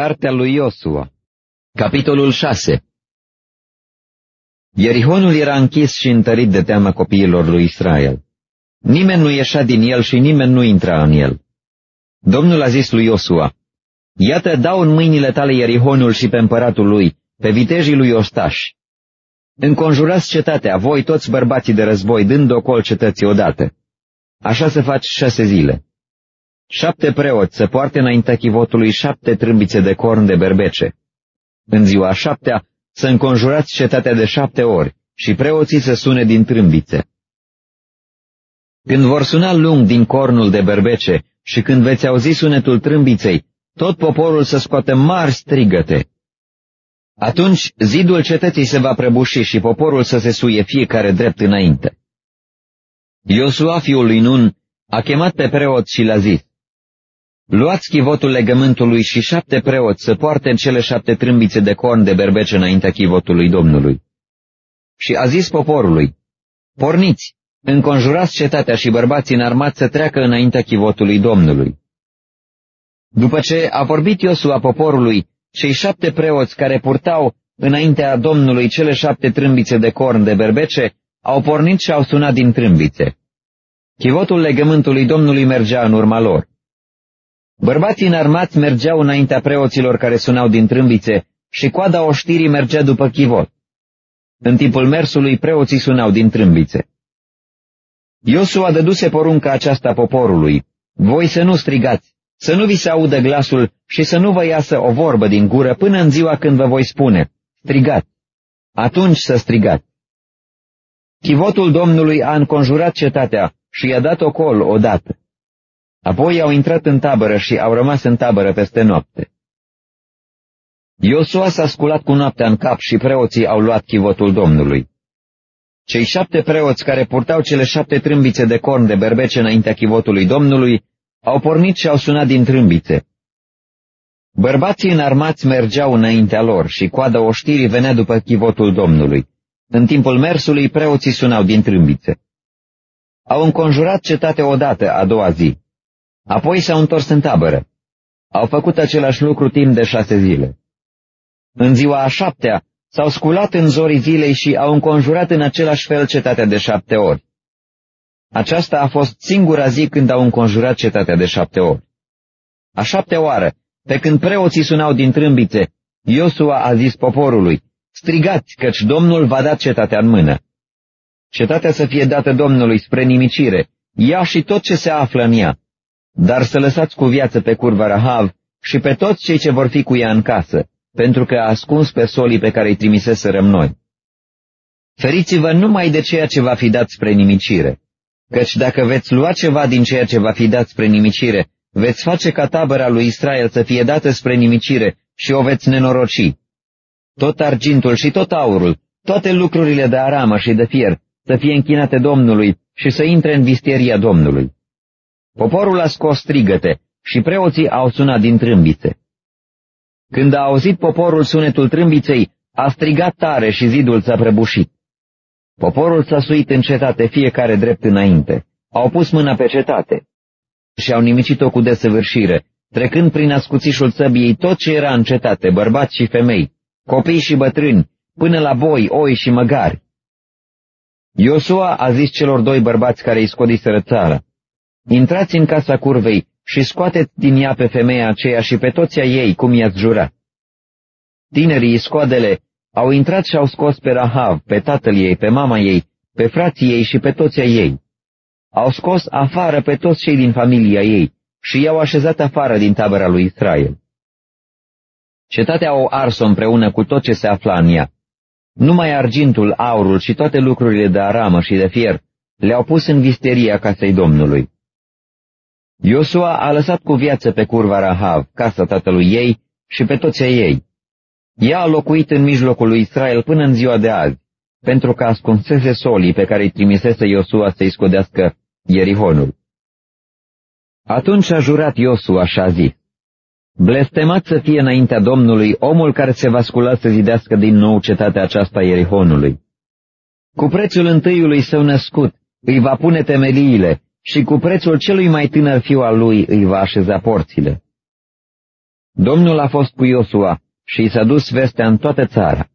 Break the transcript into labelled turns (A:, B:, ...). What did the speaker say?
A: Cartea lui Iosua Capitolul 6 Ierihonul era închis și întărit de teama copiilor lui Israel. Nimeni nu ieșea din el și nimeni nu intra în el. Domnul a zis lui Iosua, Iată, dau în mâinile tale Ierihonul și pe împăratul lui, pe vitejii lui Ostaș. Înconjurați cetatea, voi toți bărbații de război, dând ocol cetății odată. Așa se faci șase zile. Șapte preoți să poarte înaintea chivotului șapte trâmbițe de corn de berbece. În ziua șaptea să înconjurați cetatea de șapte ori și preoții să sune din trâmbițe. Când vor suna lung din cornul de berbece și când veți auzi sunetul trâmbiței, tot poporul să scoată mari strigăte. Atunci zidul cetății se va prăbuși și poporul să se suie fiecare drept înainte. Iosua, fiul lui Nun, a chemat pe preot și l-a zis, Luați chivotul legământului și șapte preoți să poarte în cele șapte trâmbițe de corn de berbece înaintea chivotului Domnului. Și a zis poporului, Porniți, înconjurați cetatea și bărbații înarmați să treacă înaintea chivotului Domnului. După ce a vorbit Iosua poporului, cei șapte preoți care purtau înaintea Domnului cele șapte trâmbițe de corn de berbece, au pornit și au sunat din trâmbițe. Chivotul legământului Domnului mergea în urma lor. Bărbații înarmați mergeau înaintea preoților care sunau din trâmbițe și coada oștirii mergea după chivot. În timpul mersului preoții sunau din trâmbițe. Iosua dăduse porunca aceasta poporului, voi să nu strigați, să nu vi se audă glasul și să nu vă iasă o vorbă din gură până în ziua când vă voi spune, strigați, atunci să strigați. Chivotul Domnului a înconjurat cetatea și i-a dat ocol odată. Apoi au intrat în tabără și au rămas în tabără peste noapte. Iosua s-a sculat cu noaptea în cap și preoții au luat chivotul Domnului. Cei șapte preoți care purtau cele șapte trâmbițe de corn de berbece înaintea chivotului Domnului au pornit și au sunat din trâmbițe. Bărbații înarmați mergeau înaintea lor și coada oștirii venea după chivotul Domnului. În timpul mersului preoții sunau din trâmbițe. Au înconjurat cetatea odată a doua zi. Apoi s-au întors în tabără. Au făcut același lucru timp de șase zile. În ziua a șaptea s-au sculat în zorii zilei și au înconjurat în același fel cetatea de șapte ori. Aceasta a fost singura zi când au înconjurat cetatea de șapte ori. A șaptea oară, pe când preoții sunau din trâmbițe, Iosua a zis poporului, strigați, căci Domnul va da cetatea în mână. Cetatea să fie dată Domnului spre nimicire, ea și tot ce se află în ea, dar să lăsați cu viață pe curva Rahav și pe toți cei ce vor fi cu ea în casă, pentru că a ascuns pe solii pe care îi trimiseserăm noi. Feriți-vă numai de ceea ce va fi dat spre nimicire, căci dacă veți lua ceva din ceea ce va fi dat spre nimicire, veți face ca tabăra lui Israel să fie dată spre nimicire și o veți nenoroci. Tot argintul și tot aurul, toate lucrurile de aramă și de fier, să fie închinate Domnului și să intre în vistieria Domnului. Poporul a scos strigăte și preoții au sunat din trâmbițe. Când a auzit poporul sunetul trâmbiței, a strigat tare și zidul s-a prăbușit. Poporul s-a suit în cetate fiecare drept înainte, au pus mâna pe cetate și au nimicit-o cu desăvârșire, trecând prin ascuțișul țăbiei tot ce era în cetate, bărbați și femei, copii și bătrâni, până la boi, oi și măgari. Iosua a zis celor doi bărbați care îi scodiseră țara, Intrați în casa curvei și scoateți din ea pe femeia aceea și pe toți ei, cum i-ați jurat. Tinerii scoadele au intrat și au scos pe Rahav, pe tatăl ei, pe mama ei, pe frații ei și pe toți ei. Au scos afară pe toți cei din familia ei și i-au așezat afară din tabăra lui Israel. Cetatea o ars împreună cu tot ce se afla în ea. Numai argintul, aurul și toate lucrurile de aramă și de fier le-au pus în visteria casei Domnului. Iosua a lăsat cu viață pe curva Rahav, casa tatălui ei și pe toți ei. Ea a locuit în mijlocul lui Israel până în ziua de azi, pentru că ascunsese solii pe care îi trimisese Iosua să-i scodească Ierihonul. Atunci a jurat Iosua și a zis, Blestemat să fie înaintea Domnului omul care se va scula să zidească din nou cetatea aceasta Ierihonului. Cu prețul întâiului său născut îi va pune temeliile și cu prețul celui mai tânăr fiu al lui îi va așeza porțile. Domnul a fost cu Iosua și i s-a dus vestea în toată țara.